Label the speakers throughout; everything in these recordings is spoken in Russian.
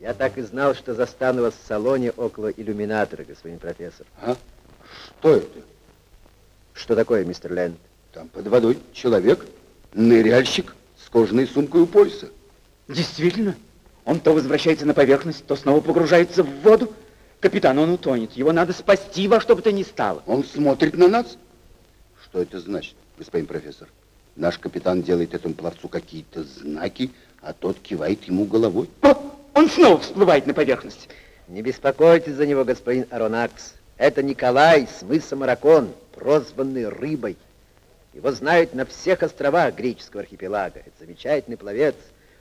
Speaker 1: Я так и знал, что застану вас в салоне около иллюминатора, господин профессор.
Speaker 2: А? Что это?
Speaker 1: Что такое, мистер Ленд?
Speaker 2: Там под водой человек, ныряльщик с кожаной сумкой у пояса.
Speaker 3: Действительно, он то возвращается на поверхность, то снова погружается в воду. Капитан, он утонет. Его надо спасти во что бы то ни стало.
Speaker 2: Он смотрит на нас. Что это значит, господин профессор? Наш капитан делает этому пловцу какие-то знаки, а тот кивает ему головой.
Speaker 3: О, он снова всплывает на поверхность.
Speaker 1: Не беспокойтесь за него, господин Аронакс. Это Николай с мыса Маракон, прозванный Рыбой. Его знают на всех островах греческого архипелага. Это замечательный пловец.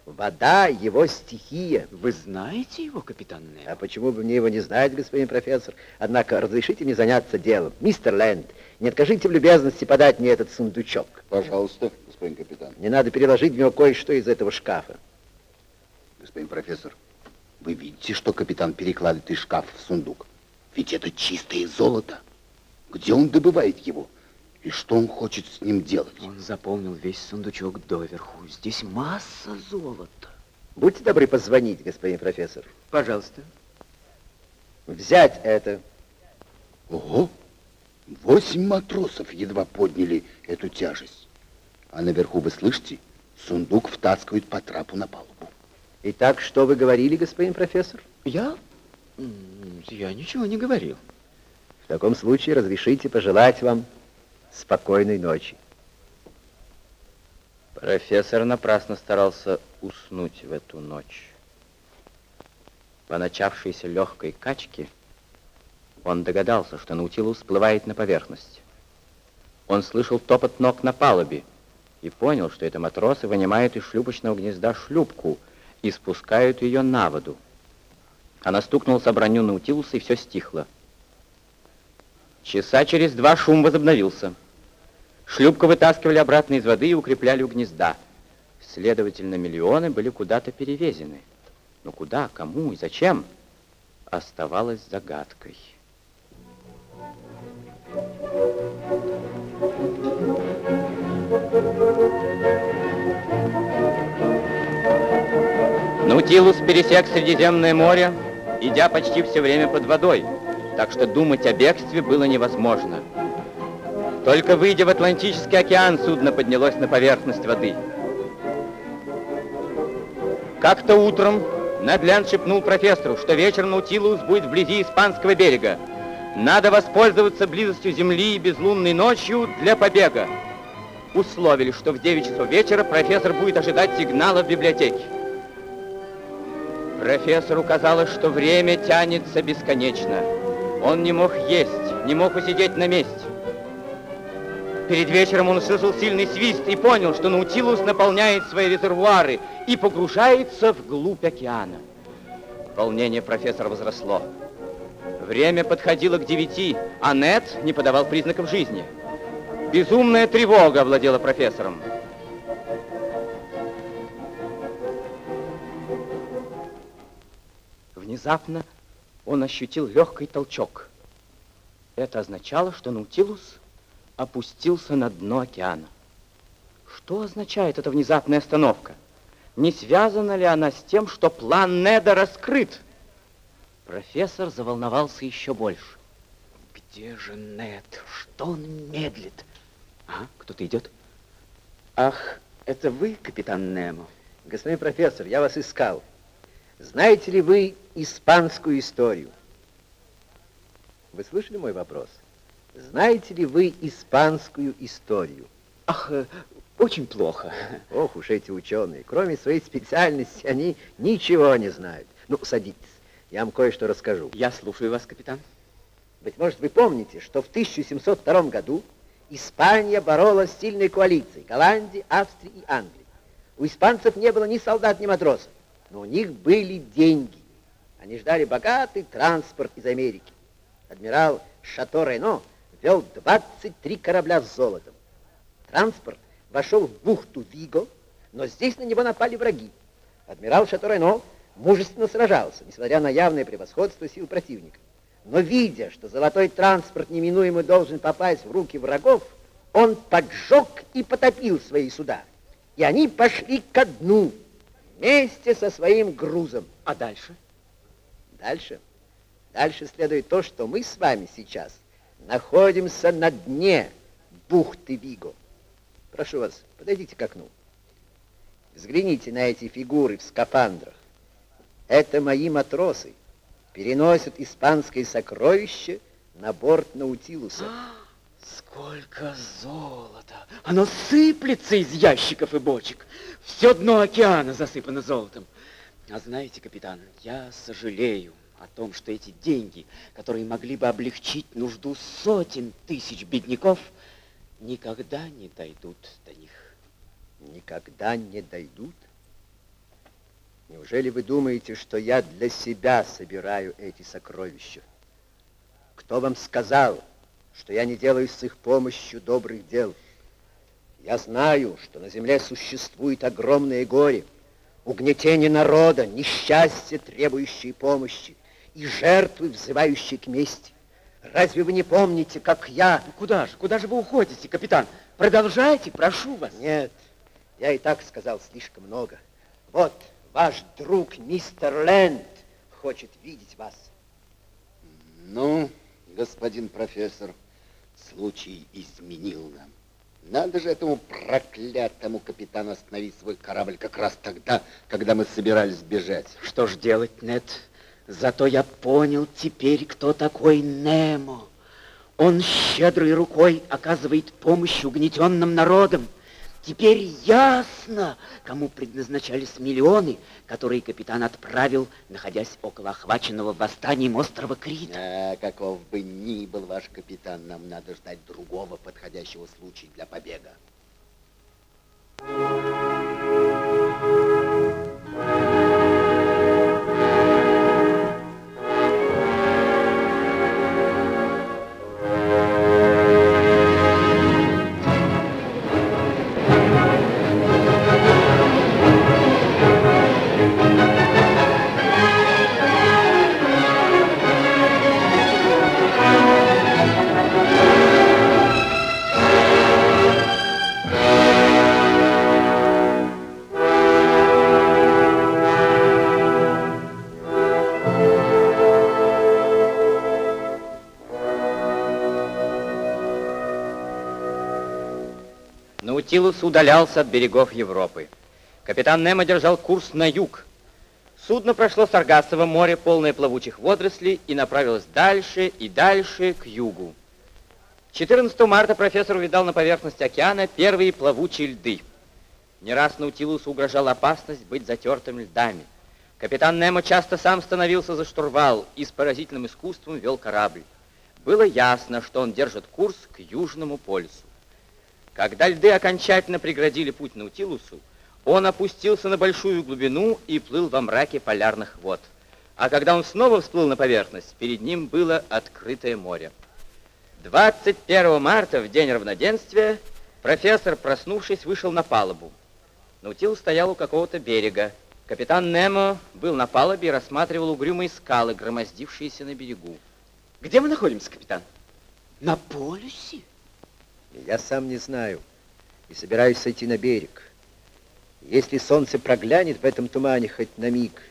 Speaker 1: Вода — его стихия.
Speaker 3: Вы знаете его, капитан Немо?
Speaker 1: А почему бы мне его не знать, господин профессор? Однако разрешите мне заняться делом. Мистер Лэнд, не откажите в любезности подать мне этот сундучок.
Speaker 2: Пожалуйста, господин капитан.
Speaker 1: Мне надо переложить в него кое-что из этого шкафа.
Speaker 2: Господин профессор, вы видите, что капитан перекладывает из шкафа в сундук? Ведь это чистое золото. Где он добывает его? И что он хочет с ним делать?
Speaker 3: Он заполнил весь сундучок доверху. Здесь масса золота.
Speaker 1: Будьте добры позвонить, господин профессор.
Speaker 3: Пожалуйста.
Speaker 1: Взять это.
Speaker 2: Ого! Восемь матросов едва подняли эту тяжесть. А наверху, вы слышите, сундук втаскивают по трапу на палубу.
Speaker 1: Итак, что вы говорили, господин профессор?
Speaker 3: Я? Я ничего не говорил.
Speaker 1: В таком случае разрешите пожелать вам спокойной ночи.
Speaker 4: Профессор напрасно старался уснуть в эту ночь. По начавшейся легкой качке он догадался, что Наутилус всплывает на поверхность. Он слышал топот ног на палубе и понял, что это матросы вынимают из шлюпочного гнезда шлюпку и спускают ее на воду. Она стукнулась о броню Наутилуса, и все стихло. Часа через два шум возобновился. Шлюпку вытаскивали обратно из воды и укрепляли у гнезда. Следовательно, миллионы были куда-то перевезены. Но куда, кому и зачем, оставалось загадкой. Наутилус пересек Средиземное море, идя почти все время под водой, так что думать о бегстве было невозможно. Только выйдя в Атлантический океан, судно поднялось на поверхность воды. Как-то утром Надлян шепнул профессору, что вечером Наутилус будет вблизи испанского берега. Надо воспользоваться близостью земли и безлунной ночью для побега. Условили, что в 9 часов вечера профессор будет ожидать сигнала в библиотеке. Профессору казалось, что время тянется бесконечно. Он не мог есть, не мог усидеть на месте. Перед вечером он услышал сильный свист и понял, что Наутилус наполняет свои резервуары и погружается вглубь океана. Волнение профессора возросло. Время подходило к девяти, а Нет не подавал признаков жизни. Безумная тревога овладела профессором. Внезапно он ощутил легкий толчок. Это означало, что Наутилус опустился на дно океана. Что означает эта внезапная остановка? Не связана ли она с тем, что план Неда раскрыт? Профессор заволновался еще больше. Где же Нед? Что он медлит? А, кто-то идет? Ах, это вы, капитан Немо?
Speaker 1: Господин профессор, я вас искал. Знаете ли вы испанскую историю? Вы слышали мой вопрос? Знаете ли вы испанскую историю?
Speaker 3: Ах, э, очень плохо.
Speaker 1: Ох уж эти ученые. Кроме своей специальности, они ничего не знают. Ну, садитесь, я вам кое-что расскажу.
Speaker 3: Я слушаю вас, капитан.
Speaker 1: Быть может, вы помните, что в 1702 году Испания боролась с сильной коалицией Голландии, Австрии и Англии. У испанцев не было ни солдат, ни матросов, но у них были деньги. Они ждали богатый транспорт из Америки. Адмирал Шато Рено вел 23 корабля с золотом. Транспорт вошел в бухту Виго, но здесь на него напали враги. Адмирал Шато мужественно сражался, несмотря на явное превосходство сил противника. Но видя, что золотой транспорт неминуемо должен попасть в руки врагов, он поджег и потопил свои суда. И они пошли ко дну вместе со своим грузом.
Speaker 3: А дальше?
Speaker 1: Дальше. Дальше следует то, что мы с вами сейчас находимся на дне бухты Виго. Прошу вас, подойдите к окну. Взгляните на эти фигуры в скафандрах. Это мои матросы. Переносят испанское сокровище на борт Наутилуса.
Speaker 3: Сколько золота! Оно сыплется из ящиков и бочек. Все дно океана засыпано золотом. А знаете, капитан, я сожалею о том, что эти деньги, которые могли бы облегчить нужду сотен тысяч бедняков, никогда не дойдут до них.
Speaker 1: Никогда не дойдут? Неужели вы думаете, что я для себя собираю эти сокровища? Кто вам сказал, что я не делаю с их помощью добрых дел? Я знаю, что на земле существует огромное горе, угнетение народа, несчастье, требующие помощи, и жертвы, взывающие к мести. Разве вы не помните, как я...
Speaker 3: Ну, куда же, куда же вы уходите, капитан? Продолжайте, прошу вас.
Speaker 1: Нет, я и так сказал слишком много. Вот, ваш друг мистер Лэнд хочет видеть вас.
Speaker 2: Ну, господин профессор, случай изменил нам. Надо же этому проклятому капитану остановить свой корабль как раз тогда, когда мы собирались бежать.
Speaker 3: Что ж делать, Нет? Зато я понял теперь, кто такой Немо. Он щедрой рукой оказывает помощь угнетенным народам. Теперь ясно, кому предназначались миллионы, которые капитан отправил, находясь около охваченного восстанием острова Крит.
Speaker 2: А, каков бы ни был ваш капитан, нам надо ждать другого подходящего случая для побега.
Speaker 4: Наутилус удалялся от берегов Европы. Капитан Немо держал курс на юг. Судно прошло Саргассово море, полное плавучих водорослей, и направилось дальше и дальше к югу. 14 марта профессор увидал на поверхности океана первые плавучие льды. Не раз Наутилусу угрожала опасность быть затертым льдами. Капитан Немо часто сам становился за штурвал и с поразительным искусством вел корабль. Было ясно, что он держит курс к Южному полюсу. Когда льды окончательно преградили путь Наутилусу, он опустился на большую глубину и плыл во мраке полярных вод. А когда он снова всплыл на поверхность, перед ним было открытое море. 21 марта, в день равноденствия, профессор, проснувшись, вышел на палубу. Наутилус стоял у какого-то берега. Капитан Немо был на палубе и рассматривал угрюмые скалы, громоздившиеся на берегу.
Speaker 3: Где мы находимся, капитан? На полюсе?
Speaker 1: Я сам не знаю и собираюсь сойти на берег. Если солнце проглянет в этом тумане хоть на миг,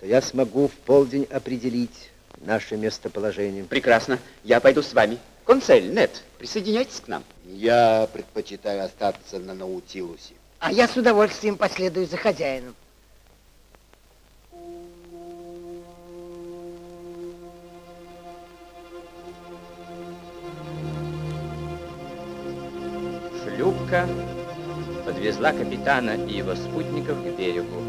Speaker 1: то я смогу в полдень определить наше местоположение.
Speaker 3: Прекрасно. Я пойду с вами. Консель, нет, присоединяйтесь к нам.
Speaker 2: Я предпочитаю остаться на Наутилусе.
Speaker 5: А я с удовольствием последую за хозяином.
Speaker 4: Шлюпка подвезла капитана и его спутников к берегу.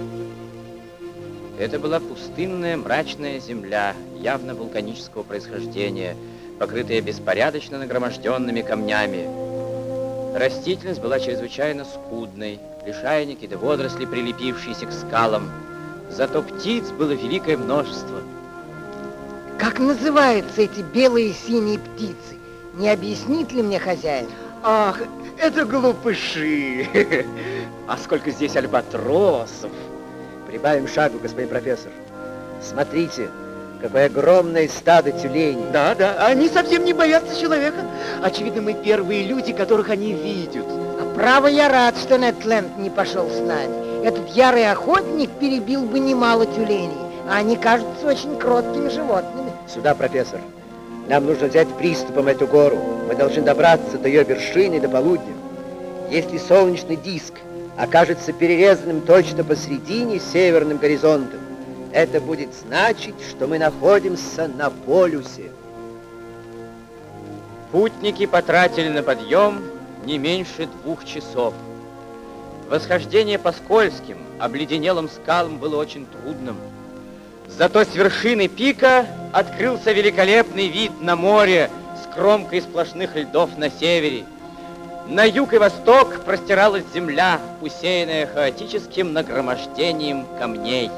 Speaker 4: Это была пустынная мрачная земля, явно вулканического происхождения, покрытая беспорядочно нагроможденными камнями. Растительность была чрезвычайно скудной, лишайники да водоросли, прилепившиеся к скалам. Зато птиц было великое множество.
Speaker 5: Как называются эти белые и синие птицы? Не объяснит ли мне хозяин?
Speaker 3: Ах, это глупыши. А сколько здесь альбатросов.
Speaker 1: Прибавим шагу, господин профессор. Смотрите, какое огромное стадо тюленей.
Speaker 3: Да, да, они совсем не боятся человека. Очевидно, мы первые люди, которых они видят.
Speaker 5: А право я рад, что Нетленд не пошел с нами. Этот ярый охотник перебил бы немало тюленей. а они кажутся очень кроткими животными.
Speaker 1: Сюда, профессор. Нам нужно взять приступом эту гору. Мы должны добраться до ее вершины до полудня. Если солнечный диск окажется перерезанным точно посредине северным горизонтом, это будет значить, что мы находимся на полюсе.
Speaker 4: Путники потратили на подъем не меньше двух часов. Восхождение по скользким, обледенелым скалам было очень трудным. Зато с вершины пика открылся великолепный вид на море с кромкой сплошных льдов на севере. На юг и восток простиралась земля, усеянная хаотическим нагромождением камней.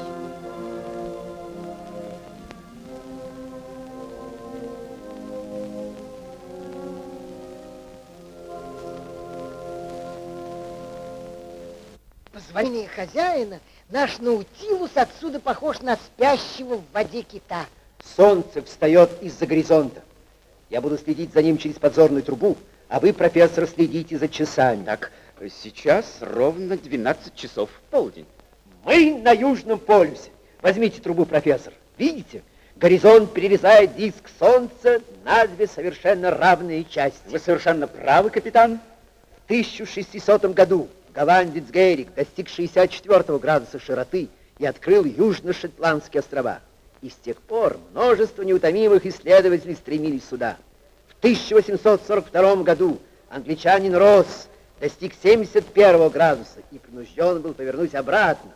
Speaker 5: Позволение хозяина, наш Наутилус отсюда похож на спящего в воде кита.
Speaker 1: Солнце встает из-за горизонта. Я буду следить за ним через подзорную трубу, а вы, профессор, следите за часами.
Speaker 3: Так, сейчас ровно 12 часов в полдень.
Speaker 1: Мы на Южном полюсе. Возьмите трубу, профессор. Видите? Горизонт перерезает диск Солнца на две совершенно равные части.
Speaker 3: Вы совершенно правы, капитан.
Speaker 1: В 1600 году голландец Гейрик достиг 64 градуса широты и открыл Южно-Шотландские острова. И с тех пор множество неутомимых исследователей стремились сюда. В 1842 году англичанин Росс достиг 71 градуса и принужден был повернуть обратно.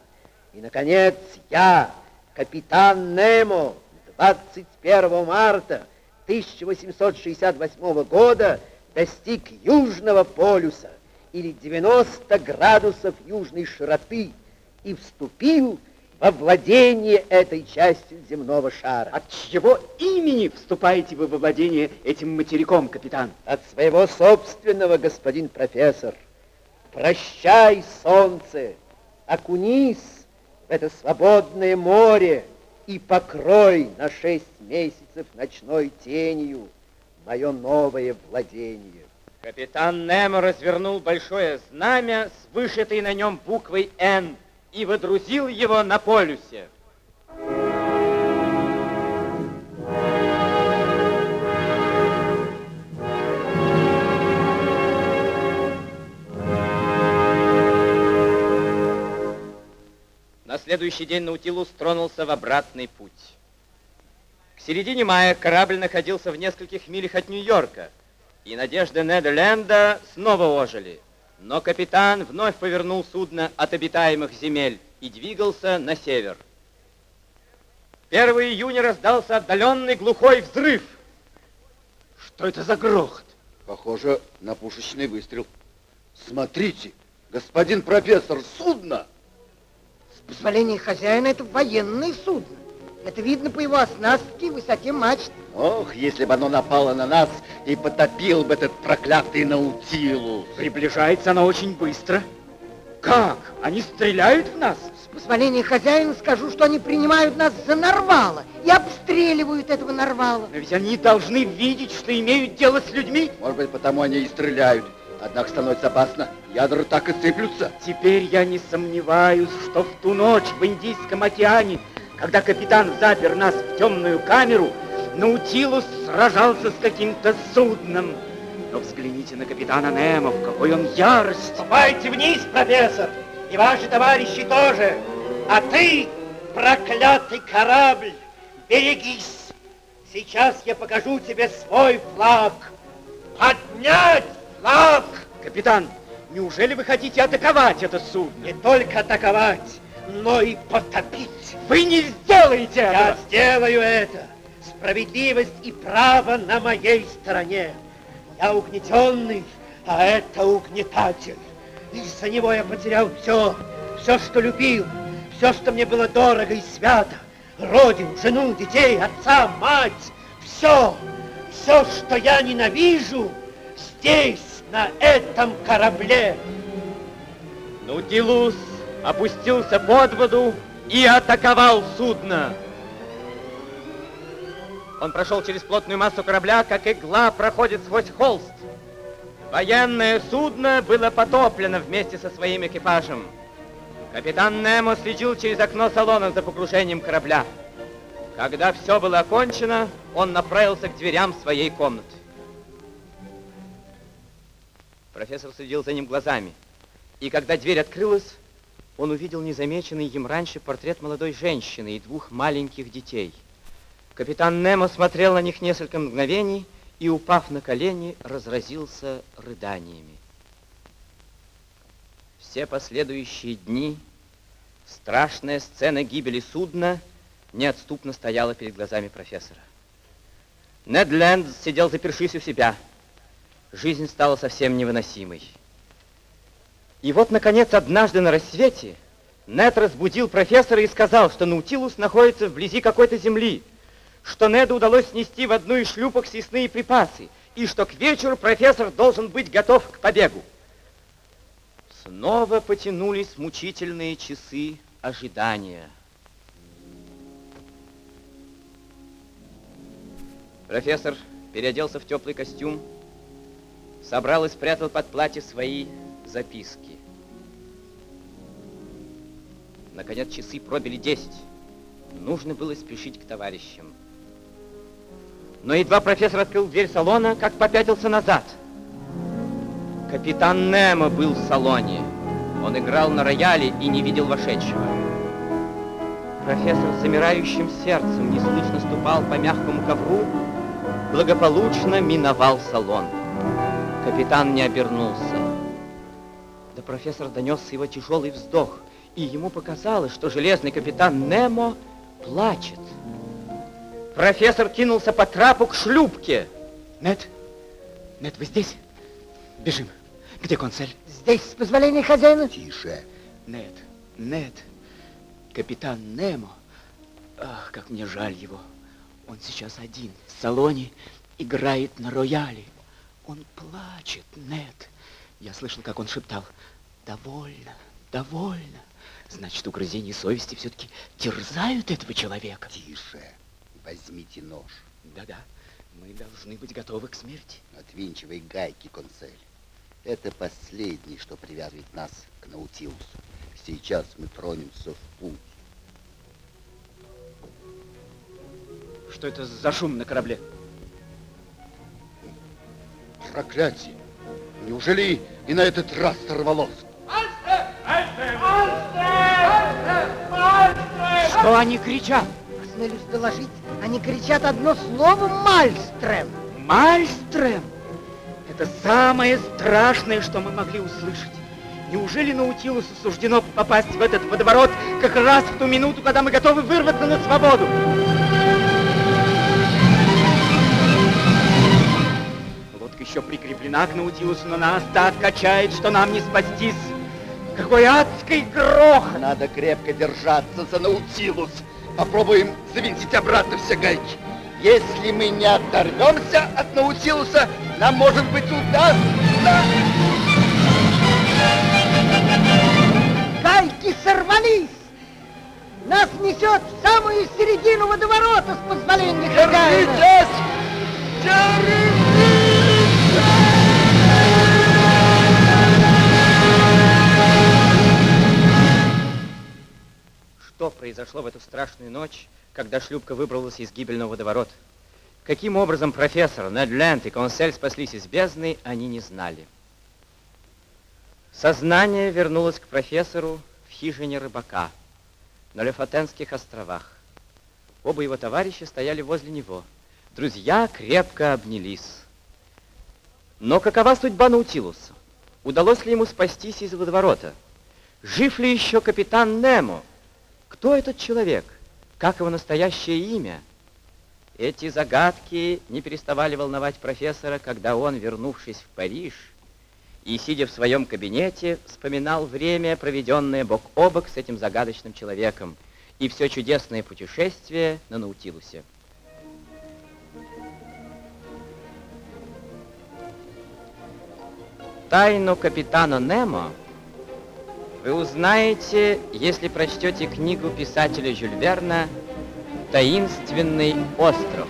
Speaker 1: И, наконец, я, капитан Немо, 21 марта 1868 года достиг Южного полюса или 90 градусов южной широты и вступил во владение этой частью земного шара.
Speaker 3: От чьего имени вступаете вы во владение этим материком, капитан?
Speaker 1: От своего собственного, господин профессор. Прощай, солнце, окунись в это свободное море и покрой на шесть месяцев ночной тенью мое новое владение.
Speaker 4: Капитан Немо развернул большое знамя с вышитой на нем буквой «Н» и водрузил его на полюсе. На следующий день Наутилус тронулся в обратный путь. К середине мая корабль находился в нескольких милях от Нью-Йорка, и надежды Неда Ленда снова ожили. Но капитан вновь повернул судно от обитаемых земель и двигался на север. 1 июня раздался отдаленный глухой взрыв. Что это за грохот?
Speaker 2: Похоже на пушечный выстрел. Смотрите, господин профессор, судно!
Speaker 5: С позволения хозяина это военное судно. Это видно по его оснастке и высоте мачт.
Speaker 2: Ох, если бы оно напало на нас и потопил бы этот проклятый Наутилус.
Speaker 3: Приближается она очень быстро. Как? Они стреляют в нас?
Speaker 5: С позволения хозяина скажу, что они принимают нас за нарвала и обстреливают этого нарвала.
Speaker 3: Но ведь они должны видеть, что имеют дело с людьми.
Speaker 2: Может быть, потому они и стреляют. Однако становится опасно. Ядра так и сыплются.
Speaker 3: Теперь я не сомневаюсь, что в ту ночь в Индийском океане, когда капитан запер нас в темную камеру, Наутилус сражался с каким-то судном. Но взгляните на капитана Немо, в какой он ярости.
Speaker 1: Ступайте вниз, профессор, и ваши товарищи тоже. А ты, проклятый корабль, берегись. Сейчас я покажу тебе свой флаг. Поднять флаг!
Speaker 3: Капитан, неужели вы хотите атаковать это судно?
Speaker 1: Не только атаковать, но и потопить.
Speaker 3: Вы не сделаете
Speaker 1: Я
Speaker 3: этого!
Speaker 1: сделаю это. Справедливость и право на моей стороне. Я угнетенный, а это угнетатель. Из-за него я потерял все, все, что любил, все, что мне было дорого и свято. Родину, жену, детей, отца, мать, все, все, что я ненавижу, здесь, на этом корабле.
Speaker 4: Наутилус опустился под воду и атаковал судно. Он прошел через плотную массу корабля, как игла проходит сквозь холст. Военное судно было потоплено вместе со своим экипажем. Капитан Немо следил через окно салона за погружением корабля. Когда все было окончено, он направился к дверям своей комнаты. Профессор следил за ним глазами. И когда дверь открылась, он увидел незамеченный им раньше портрет молодой женщины и двух маленьких детей. Капитан Немо смотрел на них несколько мгновений и, упав на колени, разразился рыданиями. Все последующие дни страшная сцена гибели судна неотступно стояла перед глазами профессора. Нед Ленд сидел запершись у себя. Жизнь стала совсем невыносимой. И вот, наконец, однажды на рассвете Нед разбудил профессора и сказал, что Наутилус находится вблизи какой-то земли, что Неду удалось снести в одну из шлюпок съестные припасы, и что к вечеру профессор должен быть готов к побегу. Снова потянулись мучительные часы ожидания. Профессор переоделся в теплый костюм, собрал и спрятал под платье свои записки. Наконец часы пробили десять. Нужно было спешить к товарищам. Но едва профессор открыл дверь салона, как попятился назад. Капитан Немо был в салоне. Он играл на рояле и не видел вошедшего. Профессор с замирающим сердцем неслышно ступал по мягкому ковру, благополучно миновал салон. Капитан не обернулся. До профессора донесся его тяжелый вздох, и ему показалось, что железный капитан Немо плачет. Профессор кинулся по трапу к шлюпке.
Speaker 3: Нет, нет, вы здесь? Бежим. Где консель?
Speaker 5: Здесь, с позволения хозяина.
Speaker 2: Тише.
Speaker 3: Нет, нет. Капитан Немо. Ах, как мне жаль его. Он сейчас один в салоне, играет на рояле. Он плачет, нет. Я слышал, как он шептал. Довольно, довольно. Значит, угрызения совести все-таки терзают этого человека.
Speaker 2: Тише. Возьмите нож.
Speaker 3: Да-да, мы должны быть готовы к смерти.
Speaker 2: Отвинчивай гайки, консель. Это последнее, что привязывает нас к Наутилусу. Сейчас мы тронемся в путь.
Speaker 3: Что это за шум на корабле?
Speaker 2: Проклятие! Неужели и на этот раз сорвалось?
Speaker 4: Что они кричат?
Speaker 5: Осмелюсь доложить, они кричат одно слово «Мальстрем».
Speaker 3: Мальстрем! Это самое страшное, что мы могли услышать. Неужели Наутилусу суждено попасть в этот водоворот как раз в ту минуту, когда мы готовы вырваться на свободу? Лодка еще прикреплена к Наутилусу, но нас так качает, что нам не спастись. Какой адский грохот!
Speaker 2: Надо крепко держаться за Наутилус. Попробуем завинтить обратно все гайки. Если мы не оторвемся от Наутилуса, нам, может быть, удастся...
Speaker 5: Гайки сорвались! Нас несет в самую середину водоворота, с позволения хозяина.
Speaker 2: Держитесь! Держитесь!
Speaker 4: Что произошло в эту страшную ночь, когда шлюпка выбралась из гибельного водоворота? Каким образом профессор, Нед Ленд и консель спаслись из бездны, они не знали. Сознание вернулось к профессору в хижине рыбака на Лефатенских островах. Оба его товарища стояли возле него. Друзья крепко обнялись. Но какова судьба Наутилуса? Удалось ли ему спастись из водоворота? Жив ли еще капитан Немо? Кто этот человек? Как его настоящее имя? Эти загадки не переставали волновать профессора, когда он, вернувшись в Париж, и, сидя в своем кабинете, вспоминал время, проведенное бок о бок с этим загадочным человеком, и все чудесное путешествие на Наутилусе. Тайну капитана Немо вы узнаете, если прочтете книгу писателя Жюль Верна «Таинственный остров».